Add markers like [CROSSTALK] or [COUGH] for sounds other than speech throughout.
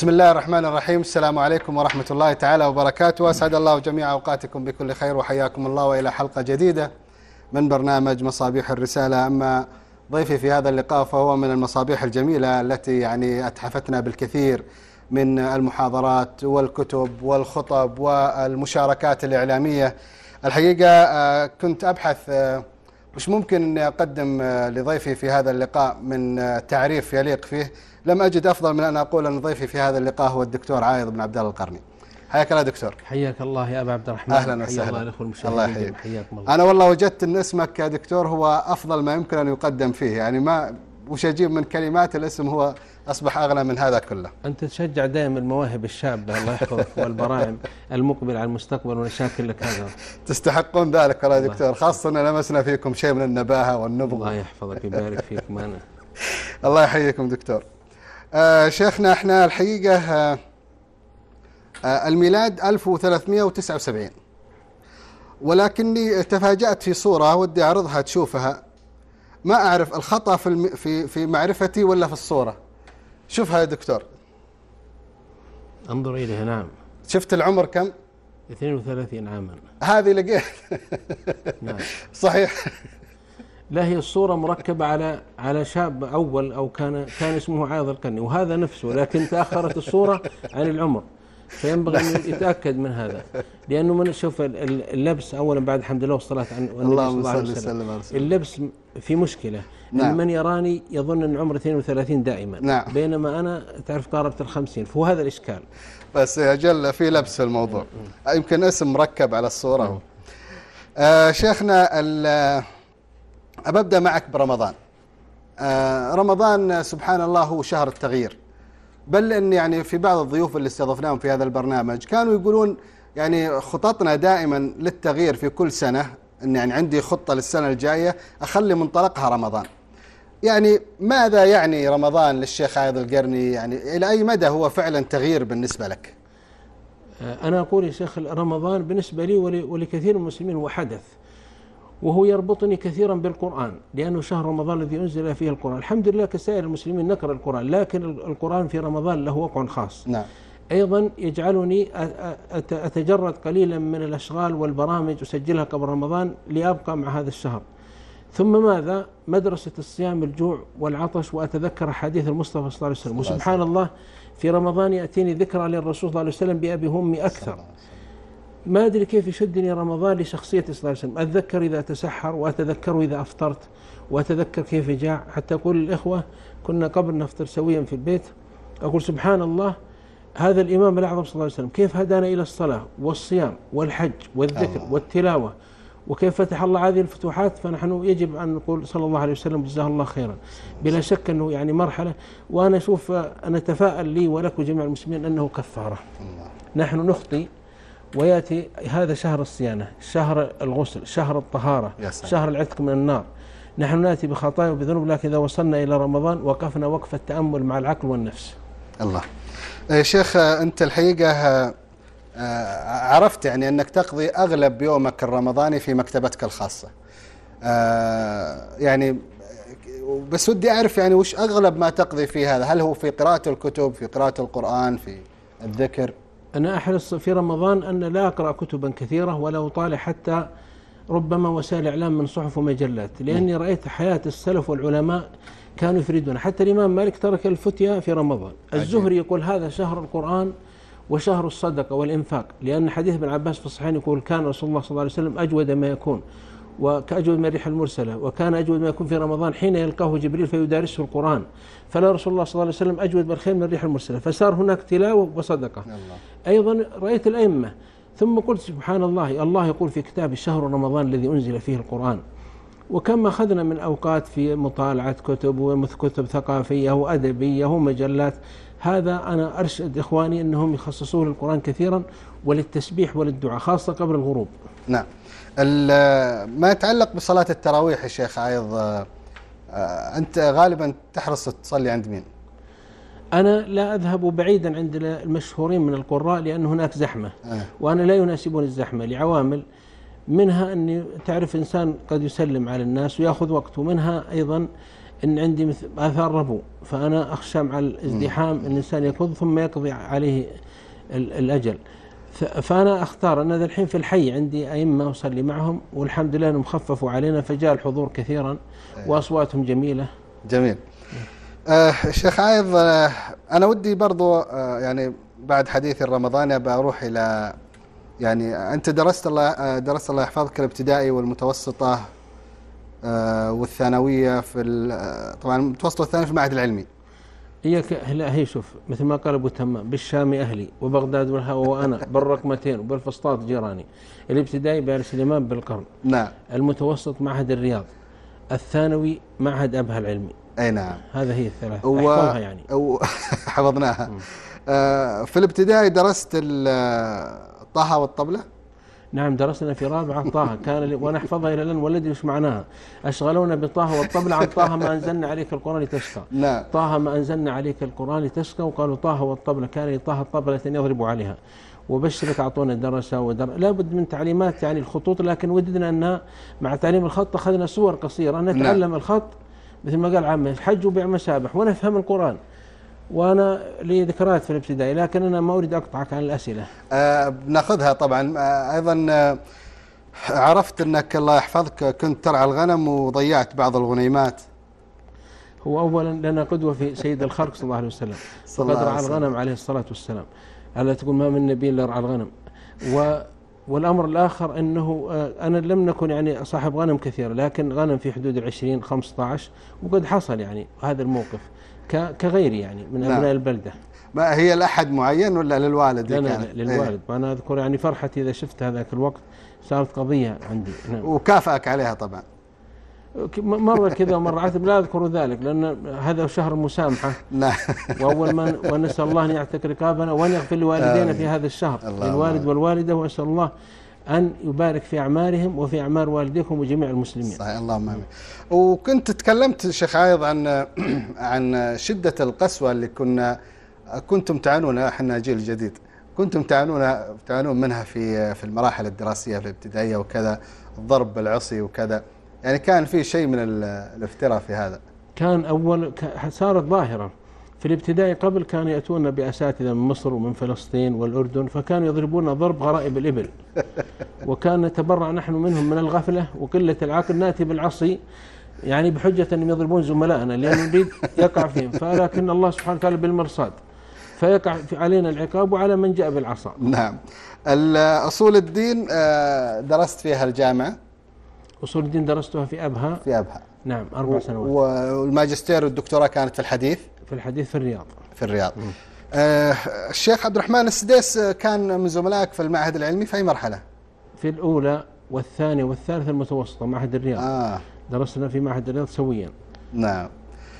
بسم الله الرحمن الرحيم السلام عليكم ورحمة الله تعالى وبركاته أسعد الله جميع أوقاتكم بكل خير وحياكم الله وإلى حلقة جديدة من برنامج مصابيح الرسالة أما ضيفي في هذا اللقاء فهو من المصابيح الجميلة التي يعني أتحفتنا بالكثير من المحاضرات والكتب والخطب والمشاركات الإعلامية الحقيقة كنت أبحث آه، وش ممكن أني أقدم آه، لضيفي في هذا اللقاء من تعريف يليق فيه. لم أجد أفضل من أن أقول أن ضيفي في هذا اللقاء هو الدكتور عايض بن عبد الله القرني. حياك الله دكتور. حياك الله يا أبا عبد الرحمن. أهلا وسهلا. الله الله يحييك. حياكم الله. أنا والله وجدت إن اسمك يا دكتور هو أفضل ما يمكن أن يقدم فيه. يعني ما وش أجيب من كلمات الاسم هو أصبح اغلى من هذا كله. أنت تشجع دائما المواهب الشابة الله يحفظك [LAUGHS] والبراعم المقبل على المستقبل ونشاكر لك هذا تستحقون ذلك يا دكتور خاصة أن لمسنا فيكم شيء من النباهة والنبض الله يحفظك ويبارك فيك معنا [LAUGHS] الله يحييكم دكتور. آه شيخنا إحنا الحقيقة آه آه الميلاد 1379 ولكني تفاجأت في صورة ودي أعرضها تشوفها. ما أعرف الخطأ في الم في في معرفتي ولا في الصورة. شوفها يا دكتور. انظر اليها نعم. شفت العمر كم؟ 32 عاما. هذه لقيت. نعم. [LAUGHS] صحيح. لا هي الصورة مركبة على على شاب أول أو كان كان اسمه عايض القرني وهذا نفسه لكن تأخرت الصورة عن العمر. فينبغي أن يتأكد من هذا لأنه من شوف ال- ال- اللبس اولا بعد الحمد لله والصلاة على النبي صلى اللهم الله عليه صل وسلم. اللبس في مشكلة نعم. نعم. من يراني يظن أن عمري 32 دائما نعم. بينما أنا تعرف قاربت الخمسين فهو هذا الإشكال بس يا جل في لبس في الموضوع يمكن اسم مركب على الصورة هو. آه شيخنا ال- أبدأ معك برمضان آه رمضان سبحان الله هو شهر التغيير بل إن يعني في بعض الضيوف اللي استضفناهم في هذا البرنامج كانوا يقولون يعني خططنا دائما للتغيير في كل سنة إن يعني عندي خطة للسنة الجاية أخلي منطلقها رمضان. يعني ماذا يعني رمضان للشيخ عايض القرني؟ يعني إلى أي مدى هو فعلا تغيير بالنسبة لك؟ أنا أقول يا شيخ رمضان بالنسبة لي ول- ولكثير من المسلمين هو حدث. وهو يربطني كثيرا بالقرآن لأنه شهر رمضان الذي أنزل فيه القرآن. الحمد لله كسائر المسلمين نقرأ القرآن لكن ال- القرآن في رمضان له وقع خاص. نعم. أيضا يجعلني أتجرد قليلا من الأشغال والبرامج أسجلها قبل رمضان لأبقى مع هذا الشهر. ثم ماذا؟ مدرسة الصيام الجوع والعطش وأتذكر حديث المصطفى صلى الله عليه وسلم. وسبحان الله في رمضان يأتيني ذكرى للرسول صلى الله عليه وسلم بأبي وأمي أكثر. ما أدري كيف يشدني رمضان لشخصية صلى الله عليه وسلم. أتذكر إذا تسحر وأتذكر إذا أفطرت وأتذكر كيف جاع. حتى أقول للإخوة كنا قبل نفطر سويا في البيت. أقول سبحان الله هذا الإمام الأعظم صلى الله عليه وسلم كيف هدانا إلى الصلاة والصيام والحج والذكر الله. والتلاوة؟ وكيف فتح الله هذه الفتوحات؟ فنحن يجب أن نقول صلى الله عليه وسلم جزاه الله خيرا. بلا شك أنه يعني مرحلة. وأنا أشوف أنا أتفائل لي ولك وجميع المسلمين أنه كفارة. نحن نخطي ويأتي هذا شهر الصيانة، شهر الغسل، شهر الطهارة،. شهر العتق من النار. نحن نأتي بخطايا وبذنوب لكن إذا وصلنا إلى رمضان وقفنا وقفه تامل مع العقل والنفس. الله يا شيخ آه، أنت الحقيقة آه، آه، عرفت يعني أنك تقضي أغلب يومك الرمضاني في مكتبتك الخاصة آه، يعني آه، بس ودي أعرف يعني وش أغلب ما تقضي في هذا هل هو في قراءة الكتب في قراءة القرآن في الذكر أنا أحرص في رمضان أن لا أقرأ كتبا كثيرة ولا أطالع حتى ربما وسائل اعلام من صحف ومجلات، لأني رأيت حياة السلف والعلماء كانوا يفردون، حتى الإمام مالك ترك الفتيا في رمضان،. الزهري يقول هذا شهر القرآن وشهر الصدقة والإنفاق، لأن حديث ابن عباس في الصحيحين يقول كان رسول الله صلى الله عليه وسلم أجود ما يكون. وكأجود من الريح المرسلة وكان أجود ما يكون في رمضان حين يلقاه جبريل فيدارسه القرآن. فلا رسول الله صلى الله عليه وسلم أجود بالخير من الريح المرسلة. فصار هناك تلاوة وصدقة. الله. أيضا رأيت الأئمة. ثم قلت سبحان الله الله يقول في كتاب شهر رمضان الذي أنزل فيه القرآن. وكم أخذنا من أوقات في مطالعة كتب وكتب ثقافية وأدبية ومجلات. هذا أنا أرشد إخواني أنهم يخصصوه للقرآن كثيرا وللتسبيح وللدعاء خاصة قبل الغروب. نعم. ما يتعلق بصلاة التراويح يا شيخ عايض آه، آه، أنت غالبا تحرص تصلي عند مين؟ أنا لا أذهب بعيدا عند المشهورين من القراء لأن هناك زحمة. آه. وأنا لا يناسبني الزحمة لعوامل منها أني تعرف إنسان قد يسلم على الناس ويأخذ وقته منها أيضا إن عندي مثل آثار ربو. فأنا أخشى مع الازدحام إن الإنسان يكض ثم يقضي عليه ال- الاجل ف- فأنا أختار أنا ذا الحين في الحي عندي أئمة أصلي معهم والحمد لله أنهم خففوا علينا فجاء الحضور كثيرا وأصواتهم جميلة. جميل. آه الشيخ عايض آه أنا ودي برضو آه يعني بعد حديث الرمضاني بروح إلى يعني أنت درست الله آه درست الله يحفظك الابتدائي والمتوسطة والثانوية في طبعا المتوسط والثانوي في المعهد العلمي. هي ك... لا هي شوف مثل ما قال أبو تمام بالشام أهلي وبغداد والهوى وأنا [LAUGHS] بالرقمتين وبالفسطاط جيراني. الابتدائي بآل سليمان بالقرن. نعم. المتوسط معهد الرياض. الثانوي معهد أبها العلمي. أي نعم. هذا هي الثلاث و... يعني. و... [LAUGHS] حفظناها. آه في الابتدائي درست ال- الطه والطبلة. نعم درسنا في رابعة طه. كان وأنا أحفظها إلى الآن ولدي وش معناها؟ أشغلونا بطه والطبلة عن طه ما أنزلنا عليك القرآن لتشقى. نعم. طه ما أنزلنا عليك القرآن لتشقى وقالوا طه والطبلة كان لطه الطبلة يضرب عليها. وبشرك أعطونا درسة ودر... لابد من تعليمات يعني الخطوط لكن وددنا أن مع تعليم الخط أخذنا صور قصيرة. نتعلم الخط مثل ما قال عمي الحج وبيع مسابح ونفهم القرآن. وأنا لي ذكريات في الابتدائي لكن أنا ما أريد أقطعك عن الأسئلة. آه بناخذها طبعا. آه أيضا آه عرفت أنك الله يحفظك كنت ترعى الغنم وضيعت بعض الغنيمات. هو اولا لنا قدوة في سيد الخلق صلى الله عليه وسلم. صلى الله عليه رعى وسلم. الغنم عليه الصلاة والسلام. ألا تقول ما من نبي إلا رعى الغنم. و والأمر الآخر أنه آه، أنا لم نكن يعني صاحب غنم كثير لكن غنم في حدود ال 20 15 وقد حصل يعني هذا الموقف. كغيري يعني من نعم. ابناء البلدة ما هي لأحد معين ولا للوالد لا لا؟ لا للوالد وأنا أذكر يعني فرحتي إذا شفت هذاك الوقت صارت قضية عندي إيه. نعم وكافأك عليها طبعا مرة كذا ومرة عتب لا أذكر ذلك لأن هذا شهر المسامحة نعم وأول ما [LAUGHS] ونسأل الله أن يعتق رقابنا وأن يغفر لوالدينا. في هذا الشهر للوالد آمين. والوالدة وأسأل الله أن يبارك في أعمارهم وفي أعمار والديكم وجميع المسلمين. صحيح اللهم آمين. وكنت تكلمت شيخ عايض عن [CLEARS THROAT] عن شدة القسوة اللي كنا كنتم تعانونها إحنا جيل جديد. كنتم تعانون تعانون منها في في المراحل الدراسية في الابتدائية وكذا الضرب بالعصي وكذا. يعني كان في شيء من ال- الافتراء في هذا. كان اول ك- صارت ظاهرة. في الابتدائي قبل كانوا يأتون بأساتذة من مصر ومن فلسطين والأردن فكانوا يضربون ضرب غرائب الإبل. [LAUGHS] وكان نتبرع نحن منهم من الغفلة وقلة العقل نأتي بالعصي يعني بحجة انهم يضربون زملائنا لأن نريد يقع فيهم. فلكن الله سبحانه وتعالى بالمرصاد فيقع في علينا العقاب وعلى من جاء بالعصا. نعم. أصول الدين آه، درست فيها الجامعة. أصول الدين درستها في أبها؟ في أبها. نعم أربع سنوات. والماجستير والدكتوراه كانت في الحديث. في الحديث في الرياض. في الرياض. آه، الشيخ عبد الرحمن السديس آه، كان من زملائك في المعهد العلمي في أي مرحلة؟ في الأولى والثانية والثالثة المتوسطة معهد الرياض. آه. درسنا في معهد الرياض سويا. نعم.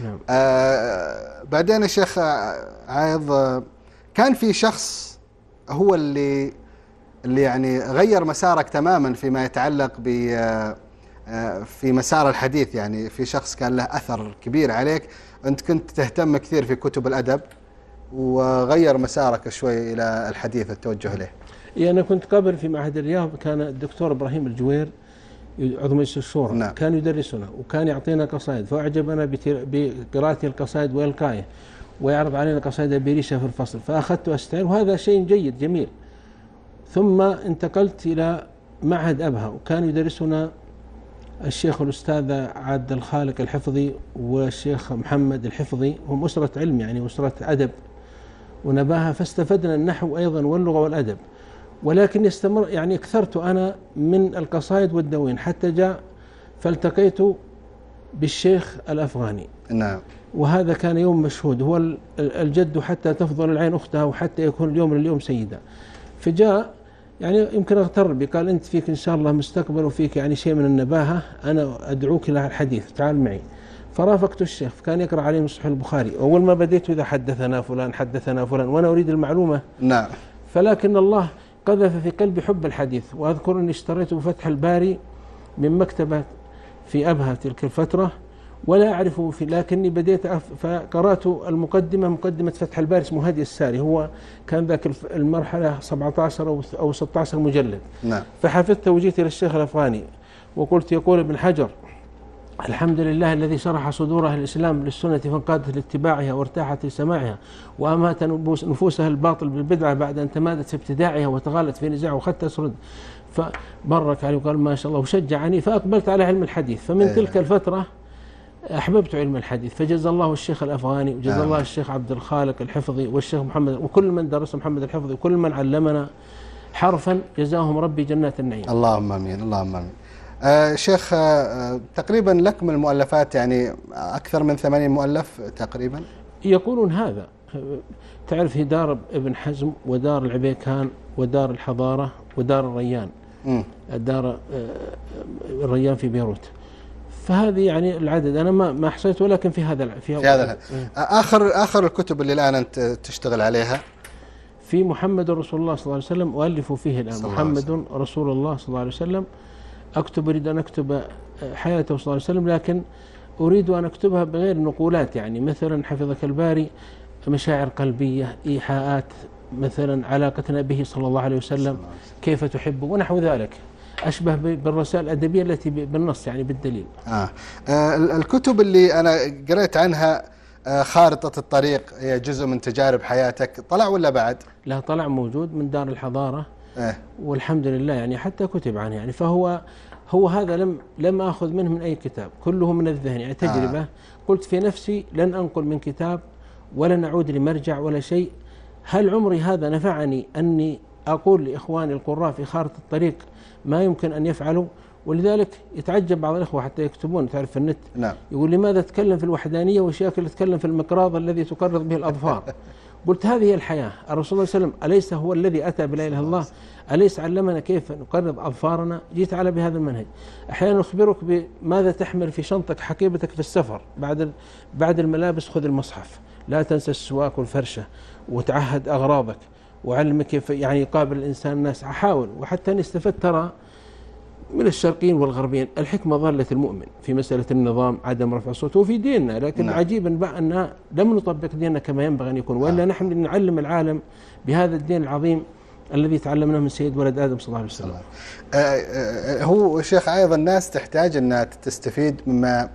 نعم. آه بعدين يا شيخ آه، عايض آه، كان في شخص هو اللي اللي يعني غير مسارك تماما فيما يتعلق ب آه، آه، في مسار الحديث يعني في شخص كان له أثر كبير عليك أنت كنت تهتم كثير في كتب الأدب وغير مسارك شوي إلى الحديث التوجه له إيه أنا كنت قبل في معهد الرياض كان الدكتور إبراهيم الجوير عضو مجلس الشورى نعم. كان يدرسنا وكان يعطينا قصائد فأعجبنا بقراءته القصائد وإلقائه ويعرض علينا قصائد بريشة في الفصل فأخذت أستعين وهذا شيء جيد جميل ثم انتقلت إلى معهد أبها وكان يدرسنا الشيخ الأستاذ عبد الخالق الحفظي والشيخ محمد الحفظي هم أسرة علم يعني أسرة أدب. ونباهة فاستفدنا النحو أيضا واللغة والأدب. ولكن يستمر يعني اكثرت أنا من القصائد والدواوين حتى جاء فالتقيت بالشيخ الأفغاني. نعم. وهذا كان يوم مشهود. هو ال- الجد حتى تفضل العين أختها وحتى يكون اليوم لليوم سيدا. فجاء يعني يمكن أغتر بي قال أنت فيك إن شاء الله مستقبل وفيك يعني شيء من النباهة أنا أدعوك إلى الحديث تعال معي. فرافقت الشيخ كان يقرأ عليه من صحيح البخاري أول ما بديت إذا حدثنا فلان حدثنا فلان وأنا أريد المعلومة. نعم. فلكن الله قذف في قلبي حب الحديث وأذكر أني اشتريته بفتح الباري من مكتبة في أبها تلك الفترة. ولا أعرفه في لكني بديت أف فقرأت المقدمة مقدمة فتح الباري اسمه هدي الساري. هو كان ذاك المرحلة 17 أو أو 16 مجلد. نعم. فحفظت وجيت إلى الشيخ الأفغاني وقلت يقول ابن حجر الحمد لله الذي شرح صدور أهل الإسلام للسنة فانقادت لاتباعها وارتاحت لسماعها وأمات نفوس- نفوسها الباطل بالبدعة بعد أن تمادت في ابتداعها وتغالت في نزاع وخدت تسرد فبرك عليه وقال ما شاء الله وشجعني فأقبلت على علم الحديث. فمن إيه. تلك الفترة أحببت علم الحديث فجزا الله الشيخ الأفغاني وجزا آمين. الله الشيخ عبد الخالق الحفظي والشيخ محمد وكل من درس محمد الحفظي وكل من علمنا حرفا جزاهم ربي جنات النعيم اللهم آمين اللهم آمين. آه شيخ آه آه، تقريبا لك من المؤلفات يعني أكثر من 80 مؤلف تقريبا يقولون هذا تعرف هي دار ابن حزم ودار العبيكان ودار الحضارة ودار الريان مم. دار آه، الريان في بيروت فهذه يعني العدد. أنا ما ما حصيت ولكن في هذا في, في هذا. إيه. آه، اخر آخر الكتب اللي الآن أنت تشتغل عليها. في محمد رسول الله صلى الله عليه وسلم أؤلف فيه الآن. محمد رسول الله صلى الله عليه وسلم. أكتب أريد أن أكتب حياته صلى الله عليه وسلم لكن أريد أن أكتبها بغير نقولات يعني مثلا حفظك الباري مشاعر قلبية إيحاءات مثلا علاقتنا به صلى الله عليه وسلم. كيف تحبه ونحو ذلك. أشبه ب- بالرسائل الأدبية التي بالنص يعني بالدليل آه. آه ال- الكتب اللي أنا قريت عنها آه خارطة الطريق هي جزء من تجارب حياتك طلع ولا بعد؟ لها طلع موجود من دار الحضارة آه. والحمد لله يعني حتى كتب عنه يعني فهو هو هذا لم لم آخذ منه من أي كتاب كله من الذهن يعني تجربة آه. قلت في نفسي لن أنقل من كتاب ولن اعود لمرجع ولا شيء هل عمري هذا نفعني أني أقول لإخواني القراء في خارطة الطريق ما يمكن أن يفعلوا ولذلك يتعجب بعض الإخوة حتى يكتبون تعرف في النت؟ نعم. يقول لماذا تتكلم في الوحدانية وشياك اللي تتكلم في المقراض الذي تقرض به الأظفار؟ [LAUGHS] قلت هذه هي الحياة. الرسول صلى الله عليه وسلم أليس هو الذي أتى بلا إله الله؟ أليس علمنا كيف نقرض أظفارنا؟ جيت على بهذا المنهج. أحيانا أخبرك بماذا تحمل في شنطك حقيبتك في السفر. بعد بعد الملابس خذ المصحف. لا تنسى السواك والفرشة وتعهد أغراضك. وعلمك كيف يعني يقابل الإنسان الناس. أحاول وحتى أني استفدت ترى من الشرقيين والغربيين. الحكمة ظلة المؤمن في مسألة النظام عدم رفع الصوت وفي ديننا. لكن نعم. عجيبا بقى أن لم نطبق ديننا كما ينبغي أن يكون. وإلا آه. نحن نعلم العالم بهذا الدين العظيم الذي تعلمناه من سيد ولد آدم صلى الله عليه وسلم. آه، آه، هو شيخ أيضا الناس تحتاج أنها تستفيد مما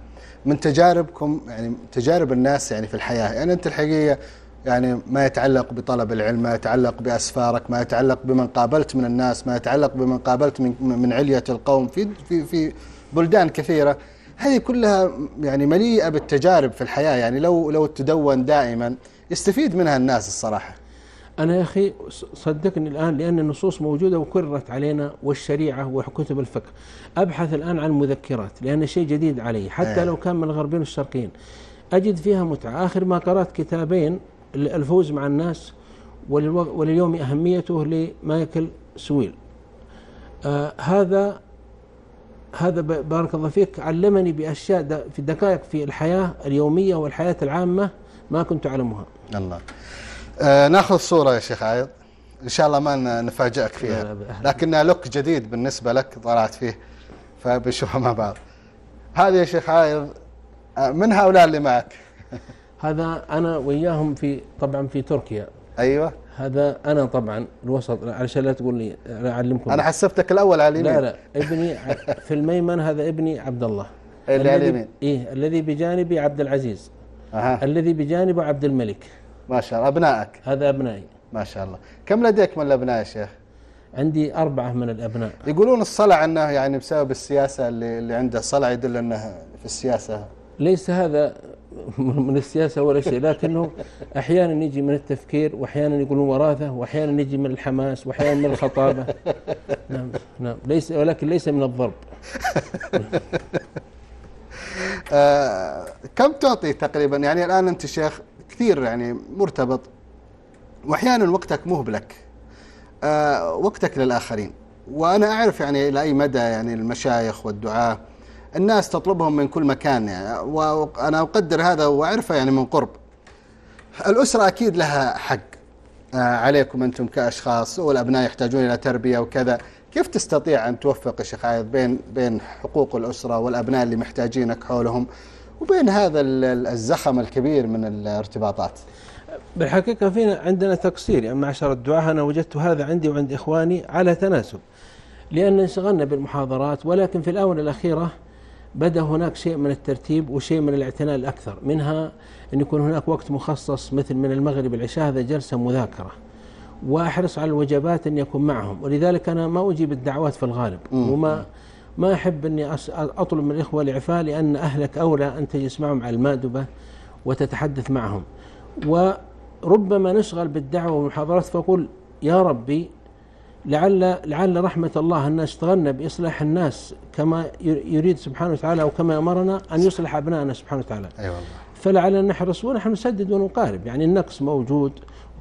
من تجاربكم يعني تجارب الناس يعني في الحياة. يعني أنت الحقيقة يعني ما يتعلق بطلب العلم ما يتعلق بأسفارك ما يتعلق بمن قابلت من الناس ما يتعلق بمن قابلت من من علية القوم. في في في بلدان كثيرة هذه كلها يعني مليئة بالتجارب في الحياة. يعني لو لو تدون دائما يستفيد منها الناس الصراحة. أنا يا أخي صدقني الآن لأن النصوص موجودة وكررت علينا والشريعة وكتب الفقه. أبحث الآن عن مذكرات لأن شيء جديد علي. حتى إيه. لو كان من الغربيين والشرقيين أجد فيها متعة. آخر ما قرأت كتابين الفوز مع الناس ولليوم أهميته لمايكل سويل. آه هذا هذا بارك الله فيك علمني بأشياء في دقائق في الحياة اليومية والحياة العامة ما كنت أعلمها. الله. آه نأخذ صورة يا شيخ عايض. إن شاء الله ما نفاجئك فيها. لكنها لوك جديد بالنسبة لك طلعت فيه فبنشوفها مع بعض. هذه يا شيخ عايض آه، من هؤلاء اللي معك؟ [LAUGHS] هذا أنا وياهم في طبعا في تركيا. أيوة. هذا أنا طبعا الوسط علشان لا تقول لي لا أعلمكم. أنا حسبتك الأول على اليمين. لا لا ابني [LAUGHS] في الميمن هذا ابني عبد الله. اللي على الذي- اليمين. إيه الذي بجانبي عبد العزيز. أها. الذي بجانبه عبد الملك. ما شاء الله أبنائك. هذا أبنائي. ما شاء الله. كم لديك من الأبناء يا شيخ؟ عندي أربعة من الأبناء. يقولون الصلع أنه يعني بسبب السياسة اللي, اللي عنده صلع يدل أنه في السياسة ليس هذا من السياسة ولا شيء لكنه أحيانا يجي من التفكير وأحيانا يقولون وراثة وأحيانا يجي من الحماس وأحيانا من الخطابة. [LAUGHS] نعم نعم. ليس ولكن ليس من الضرب. [LAUGHS] آه كم تعطي تقريبا؟ يعني الآن أنت شيخ كثير يعني مرتبط وأحيانا وقتك مهبلك. آه وقتك للآخرين. وأنا أعرف يعني إلى أي مدى يعني المشايخ والدعاة الناس تطلبهم من كل مكان يعني. وأنا أقدر هذا وأعرفه يعني من قرب. الأسرة أكيد لها حق. آه، عليكم أنتم كأشخاص والأبناء يحتاجون إلى تربية وكذا. كيف تستطيع أن توفق يا شيخ عايض بين بين حقوق الأسرة والأبناء اللي محتاجينك حولهم وبين هذا ال- الزخم الكبير من الارتباطات؟ بالحقيقة فينا عندنا تقصير. يعني معشر الدعاة أنا وجدت هذا عندي وعند إخواني على تناسب. لأن انشغلنا بالمحاضرات ولكن في الآونة الأخيرة بدا هناك شيء من الترتيب وشيء من الاعتناء الأكثر. منها أن يكون هناك وقت مخصص مثل من المغرب العشاء هذا جلسة مذاكرة. وأحرص على الوجبات أن يكون معهم. ولذلك أنا ما أجيب الدعوات في الغالب. وما ما أحب أني أطلب من الاخوه الإعفاء لأن أهلك أولى أن تجلس معهم على المأدبة وتتحدث معهم. وربما نشغل بالدعوة والمحاضرات فأقول يا ربي لعل لعل رحمة الله أن اشتغلنا بإصلاح الناس كما يريد سبحانه وتعالى أو كما أمرنا أن يصلح أبنائنا سبحانه وتعالى. أي والله. فلعلنا نحرص ونحن نسدد ونقارب. يعني النقص موجود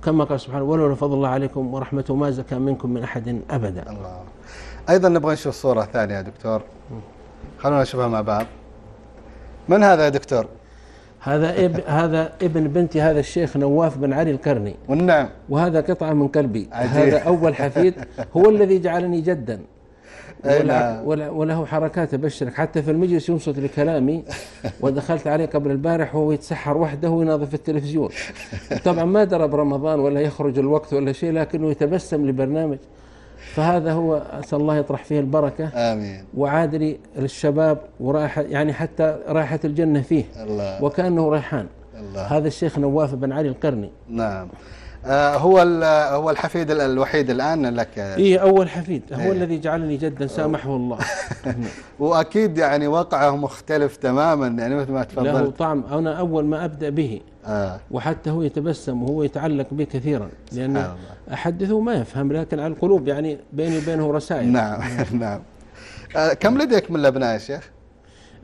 كما قال سبحانه ولولا فضل الله عليكم ورحمته ما زكى منكم من أحد أبدا. الله. أيضا نبغى نشوف صورة ثانية يا دكتور. خلونا نشوفها مع بعض. من هذا يا دكتور؟ هذا اب هذا ابن بنتي هذا الشيخ نواف بن علي القرني والنعم وهذا قطعة من قلبي. هذا أول حفيد هو الذي جعلني جدا. ولا نعم. ولا وله حركات أبشرك. حتى في المجلس ينصت لكلامي. ودخلت عليه قبل البارح وهو يتسحر وحده وينظف التلفزيون. طبعا ما درى برمضان ولا يخرج الوقت ولا شيء لكنه يتبسم لبرنامج. فهذا هو أسأل الله يطرح فيه البركة آمين. وعاد لي للشباب وراح يعني حتى راحة الجنة فيه. الله. وكأنه ريحان. الله. هذا الشيخ نواف بن علي القرني. نعم. آه هو هو الحفيد ال- الوحيد الآن لك؟ إيه أول حفيد. هو إيه. الذي جعلني جدا سامحه الله. [LAUGHS] وأكيد يعني وقعه مختلف تماما يعني مثل ما له تفضلت. طعم. أنا أول ما أبدأ به. آه. وحتى هو يتبسم وهو يتعلق بي كثيرا لأن. أحدثه ما يفهم لكن على القلوب يعني بيني وبينه رسائل. نعم [LAUGHS] نعم. آه كم لديك من الأبناء يا شيخ؟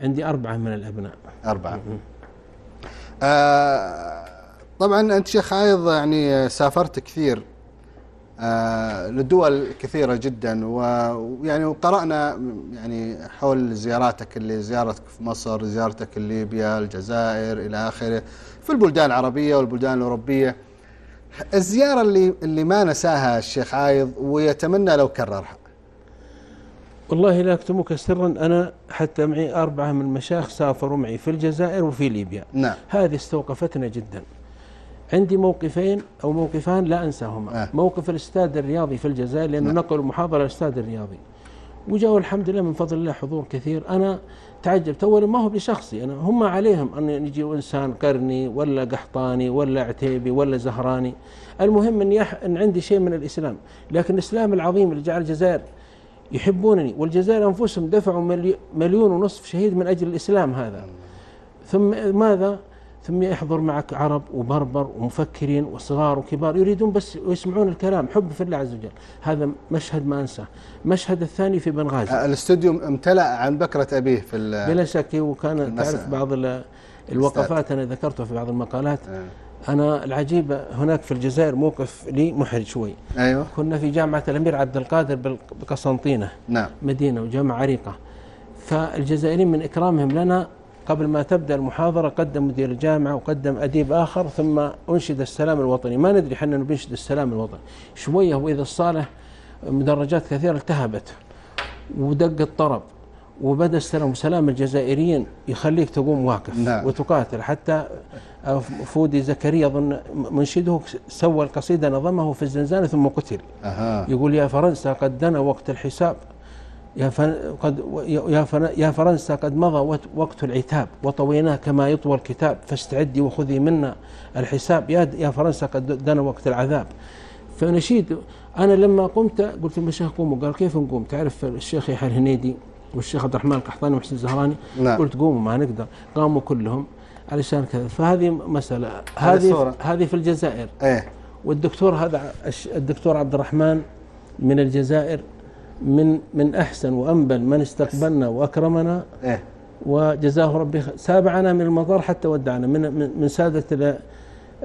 عندي أربعة من الأبناء. أربعة. آه طبعا أنت شيخ عايض يعني سافرت كثير آه لدول كثيرة جدا ويعني وقرأنا يعني حول زياراتك اللي زيارتك في مصر زيارتك ليبيا الجزائر إلى آخره. في البلدان العربية والبلدان الأوروبية. الزيارة اللي اللي ما نساها الشيخ عايض ويتمنى لو كررها. والله لا أكتمك سرا أنا حتى معي أربعة من المشايخ سافروا معي في الجزائر وفي ليبيا. نعم. هذه استوقفتنا جدا. عندي موقفين أو موقفان لا أنساهما. آه. موقف الاستاد الرياضي في الجزائر لأنه نعم. نقلوا محاضره الاستاد الرياضي. وجاءوا الحمد لله من فضل الله حضور كثير. أنا تعجبت اولا ما هو بشخصي. أنا هم عليهم أن يجي إنسان قرني ولا قحطاني ولا عتيبي ولا زهراني. المهم اني أح... إن عندي شيء من الإسلام. لكن الإسلام العظيم اللي جعل الجزائر يحبونني والجزائر أنفسهم دفعوا ملي... مليون ونصف شهيد من أجل الإسلام هذا. ثم ماذا؟ ثم يحضر معك عرب وبربر ومفكرين وصغار وكبار يريدون بس يسمعون الكلام حب في الله عز وجل. هذا مشهد ما أنساه. المشهد الثاني في بنغازي. آه الاستوديو امتلأ عن بكرة أبيه في بلا شك وكان المساء. تعرف بعض ال- الوقفات أنا ذكرتها في بعض المقالات. آه. أنا العجيب هناك في الجزائر موقف لي محرج شوي. أيوه. كنا في جامعة الأمير عبد القادر بقسنطينة نعم. مدينة وجامعة عريقة. فالجزائريين من إكرامهم لنا قبل ما تبدأ المحاضرة قدم مدير الجامعة وقدم أديب آخر ثم أنشد السلام الوطني. ما ندري حنا بنشد السلام الوطني. شوية وإذا الصالة مدرجات كثيرة التهبت ودق الطرب وبدأ السلام سلام الجزائريين يخليك تقوم واقف نعم. وتقاتل. حتى فودي زكريا اظن منشده سوى القصيدة نظمه في الزنزانة ثم قتل. أها. يقول يا فرنسا قد دنا وقت الحساب. يا قد يا فرنسا قد مضى وقت العتاب وطويناه كما يطوى الكتاب فاستعدي وخذي منا الحساب. يا يا فرنسا قد دنا وقت العذاب. فنشيد أنا لما قمت قلت للمشايخ قوموا. قال كيف نقوم؟ تعرف الشيخ يحيى الهنيدي والشيخ عبد الرحمن القحطاني وحسين الزهراني؟ نعم. قلت قوموا ما نقدر. قاموا كلهم علشان كذا. فهذه مسألة. هذه هذه في الجزائر. إيه. والدكتور هذا الدكتور عبد الرحمن من الجزائر من من أحسن وانبل من استقبلنا وأكرمنا إيه. وجزاه ربي سابعنا من المطار حتى ودعنا. من من, من سادة ال-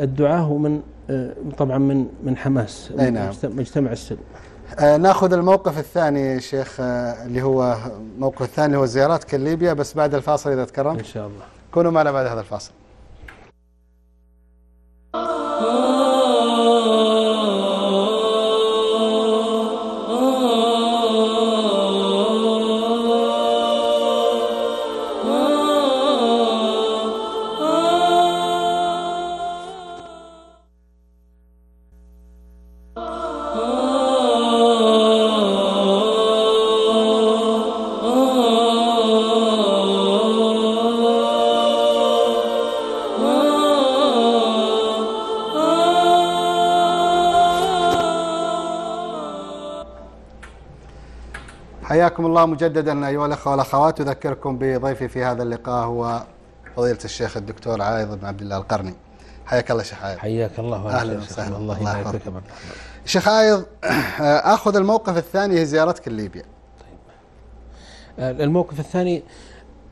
الدعاه ومن آه، طبعا من من حماس نعم. مجت- مجتمع السلم. آه ناخذ الموقف الثاني شيخ آه اللي هو الموقف الثاني هو زيارتك ليبيا بس بعد الفاصل إذا تكرم إن شاء الله. كونوا معنا بعد هذا الفاصل. مجددا أيها الأخوة والأخوات أذكركم بضيفي في هذا اللقاء هو فضيلة الشيخ الدكتور عايض بن عبد الله القرني. حياك الله شيخ عايض. حياك الله أهلا وسهلا. الله يبارك. فيك. شيخ عايض أخذ الموقف الثاني هي زيارتك لليبيا. آه، الموقف الثاني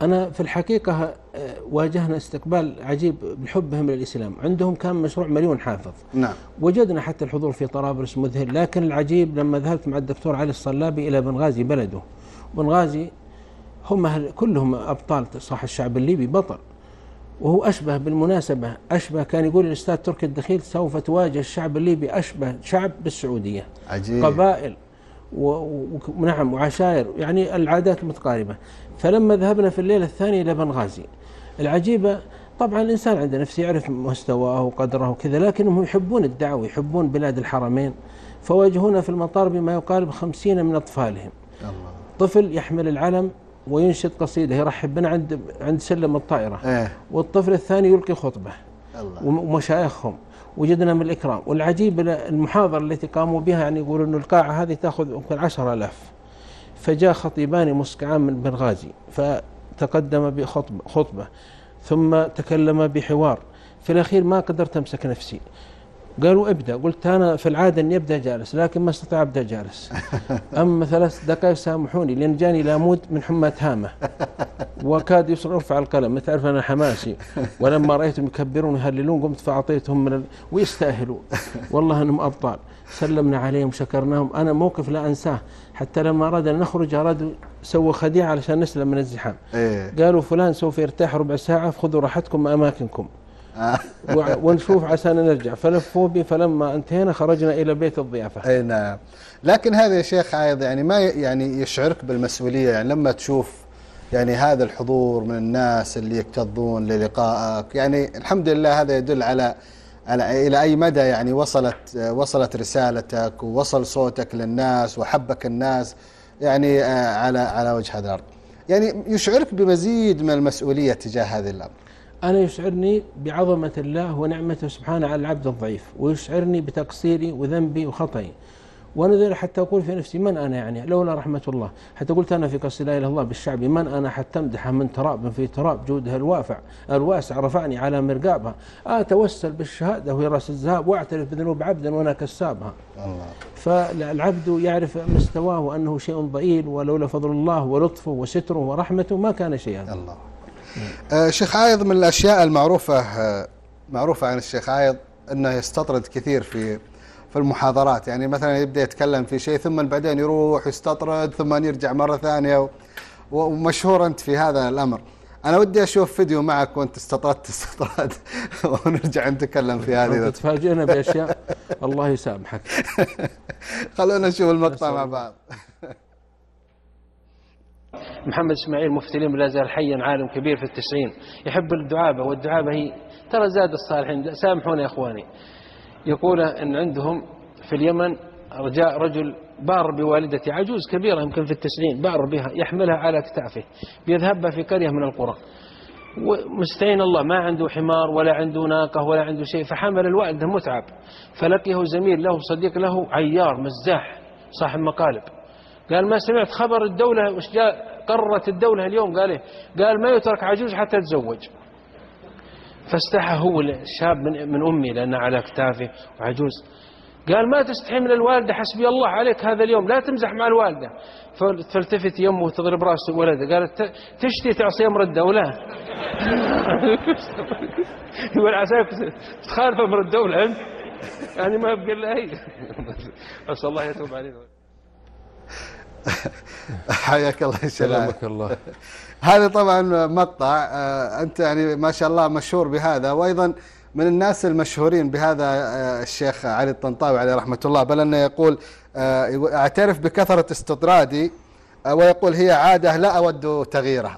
أنا في الحقيقة آه، واجهنا استقبال عجيب بحبهم للإسلام. عندهم كان مشروع مليون حافظ. نعم. وجدنا حتى الحضور في طرابلس مذهل لكن العجيب لما ذهبت مع الدكتور علي الصلابي إلى بنغازي بلده. بنغازي هم أهل- كلهم أبطال صح الشعب الليبي بطل. وهو أشبه بالمناسبة أشبه كان يقول الأستاذ تركي الدخيل سوف تواجه الشعب الليبي أشبه شعب بالسعودية. عجيب. قبائل. ونعم وعشائر. يعني العادات متقاربة فلما ذهبنا في الليلة الثانية إلى بنغازي العجيبة طبعا الإنسان عنده نفسه يعرف مستواه وقدره وكذا لكنهم يحبون الدعوة يحبون بلاد الحرمين. فواجهونا في المطار بما يقارب خمسين من أطفالهم. الله. طفل يحمل العلم وينشد قصيدة يرحب بنا عند عند سلم الطائرة. إيه. والطفل الثاني يلقي خطبة. الله. ومشايخهم. وجدنا من الإكرام. والعجيب المحاضرة التي قاموا بها يعني يقولون أن القاعة هذه تأخذ يمكن عشر ألاف. فجاء خطيبان مسكعان من بنغازي فتقدم بخطبة خطبة. ثم تكلم بحوار. في الأخير ما قدرت أمسك نفسي. قالوا ابدأ. قلت أنا في العادة أني أبدأ جالس لكن ما استطاع أبدأ جالس. [LAUGHS] أما ثلاث دقائق سامحوني لأن جاني لامود من حمى هامة. وكاد يصر ارفع القلم. تعرف أنا حماسي. ولما رأيتهم يكبرون ويهللون قمت فأعطيتهم من ال... ويستاهلوا والله أنهم أبطال. سلمنا عليهم شكرناهم. أنا موقف لا أنساه. حتى لما أراد أن نخرج ارادوا سووا خديعة علشان نسلم من الزحام. إيه. قالوا فلان سوف يرتاح ربع ساعة خذوا راحتكم أماكنكم. ونشوف عشان نرجع. فلفوا بي فلما انتهينا خرجنا إلى بيت الضيافة. أي نعم. لكن هذا يا شيخ عايض يعني ما يعني يشعرك بالمسؤولية. يعني لما تشوف يعني هذا الحضور من الناس اللي يكتظون للقائك يعني الحمد لله هذا يدل على على إلى أي مدى يعني وصلت وصلت رسالتك ووصل صوتك للناس وحبك الناس يعني آه، على على وجه هذا الأرض. يعني يشعرك بمزيد من المسؤولية تجاه هذا الأمر. أنا يشعرني بعظمة الله ونعمته سبحانه على العبد الضعيف ويشعرني بتقصيري وذنبي وخطئي. وأنا ذا حتى أقول في نفسي من أنا يعني؟ لولا رحمة الله. حتى قلت أنا في قصة لا إله إلا الله بالشعبي من أنا حتى أمدحه من تراب في تراب جودها الوافع الواسع رفعني على مرقابها. أتوسل بالشهادة وهي رأس الذهب وأعترف بذنوب عبد وأنا كسابها. الله. فالعبد يعرف مستواه وأنه شيء ضئيل ولولا فضل الله ولطفه وستره ورحمته ما كان شيئا. الله. آه، شيخ عايض من الأشياء المعروفة آه، معروفة عن الشيخ عايض أنه يستطرد كثير في في المحاضرات. يعني مثلا يبدأ يتكلم في شيء ثم بعدين يروح يستطرد ثم يرجع مرة ثانية و- ومشهور أنت في هذا الأمر. أنا ودي أشوف فيديو معك وأنت استطردت استطراد [LAUGHS] ونرجع نتكلم في هذه أنت تفاجئنا بأشياء الله يسامحك. [LAUGHS] خلونا نشوف المقطع مع. بعض. [LAUGHS] محمد إسماعيل مفتي اليوم لا زال حيا عالم كبير في التسعين. يحب الدعابة والدعابة هي ترى زاد الصالحين. سامحونا يا إخواني. يقول إن عندهم في اليمن جاء رجل بار بوالدتي عجوز كبيرة يمكن في التسعين بار بها يحملها على اكتافه بيذهب بها في قرية من القرى. ومستعين الله ما عنده حمار ولا عنده ناقة ولا عنده شيء فحمل الوالدة متعب. فلقيه زميل له صديق له عيار مزاح صاحب مقالب. قال ما سمعت خبر الدولة وش جاء؟ قررت الدولة اليوم قال إيه؟ قال ما يترك عجوز حتى تزوج فاستحى هو الشاب من, من أمي لأنه على أكتافه وعجوز. قال ما تستحي من الوالدة حسبي الله عليك هذا اليوم لا تمزح مع الوالدة. فالتفت يمه وتضرب راسه ولده قالت تشتي تعصي أمر الدولة؟ [LAUGHS] يقول عساك تخالف أمر الدولة أنت؟ يعني ما يبقى إلا أسأل [LAUGHS] الله يتوب علينا [LAUGHS] حياك الله يا عايض. سلامك الله هذا طبعا مقطع آه، أنت يعني ما شاء الله مشهور بهذا وأيضا من الناس المشهورين بهذا آه، الشيخ علي الطنطاوي عليه رحمة الله بل أنه يقول آه، أعترف بكثرة استطرادي ويقول هي عادة لا أود تغييرها